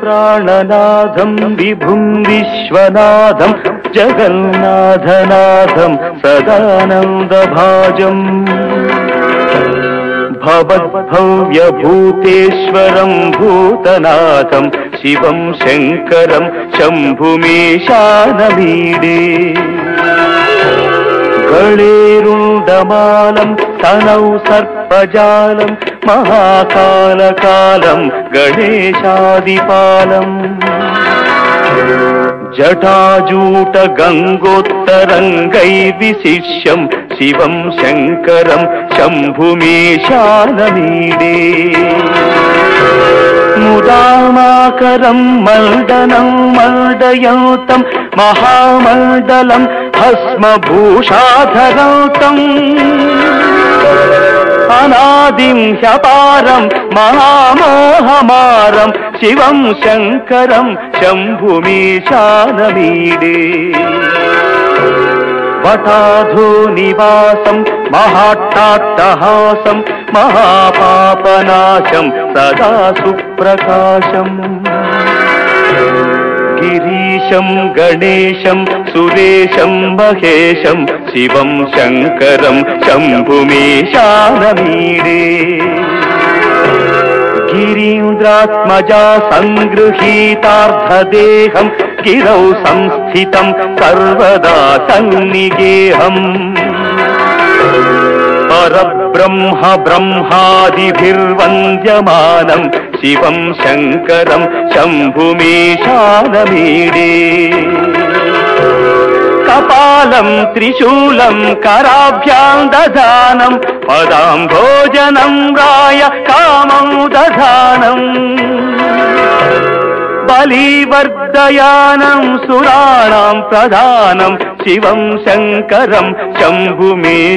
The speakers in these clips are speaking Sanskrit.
प्राणनाथं विभुं विश्वनाथं जगन्नाथनाथं सदानन्दभाजम्। भवद्भव्यभूतेश्वरं भूतनाथं शिवं शङ्करं शम्भुमेशानमीडे गळेरुण्डमालं तनौ सर्पजालं महाकालकालं गणेशादिपालम् जटाजूटगङ्गोत्तरङ्गै विशिष्यं शिवं शङ्करं शम्भुमेशानमीडे मुदामाकरं मण्डनं मण्डयन्तं महामण्डलं भस्मभूषाधरन्तम् अनादिं ह्यपारं महामोहमारं शिवं शङ्करं शम्भुमीशानमीडे। वटाधूनिवासं महाट्टाट्टहासं महापापनाशं सदा सुप्रकाशम् गिरीशं गणेशं सुरेशं महेशं शिवं शङ्करं शम्भुमेशानमीडे गिरीन्द्रात्मजा सङ्गृहीतार्थदेहं गिरौ संस्थितं सर्वदा सन्निगेहम्। परब्रह्म ब्रह्मादिभिर्वन्द्यमानं शिवं शङ्करं शम्भुमेशानमीडे। कपालं त्रिशूलं कराभ्यां दधानं पदां भोजनं राय कामं दधानम् बलिवर्धयानं सुराणां प्रधानं शिवं शङ्करं शम्भुमेशानमीडे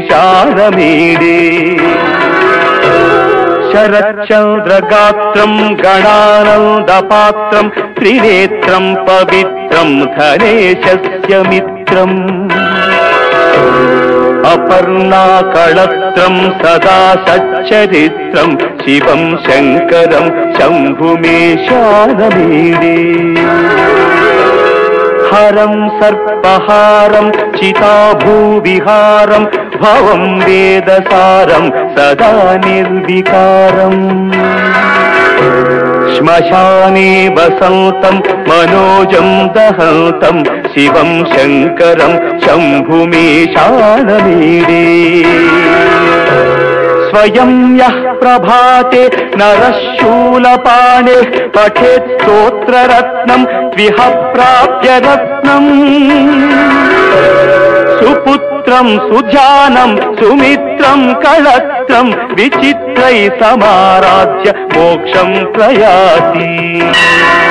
शरच्चन्द्रगात्रं गणानन्दपात्रं त्रिनेत्रं पवित्रं धनेशस्य मित्रम्। अपर्णाकळत्रं सदा सच्चरित्रं शिवं शङ्करं शम्भुमेशानमीडे हरं सर्पहारं चिताभूविहारं भवं वेदसारं सदा निर्विकारम् श्मशाने वसन्तं मनोजं दहन्तं शिवं शङ्करं शम्भुमेशानमीडे स्वयं यः प्रभाते नरः शूलपाणे पठेत् स्तोत्ररत्नं त्विह प्राप्य रत्नम् सुपुत्रं स्तोत्रम् सुजानम् सुमित्रम् कलत्रम् विचित्रै समाराध्य मोक्षम् प्रयाति।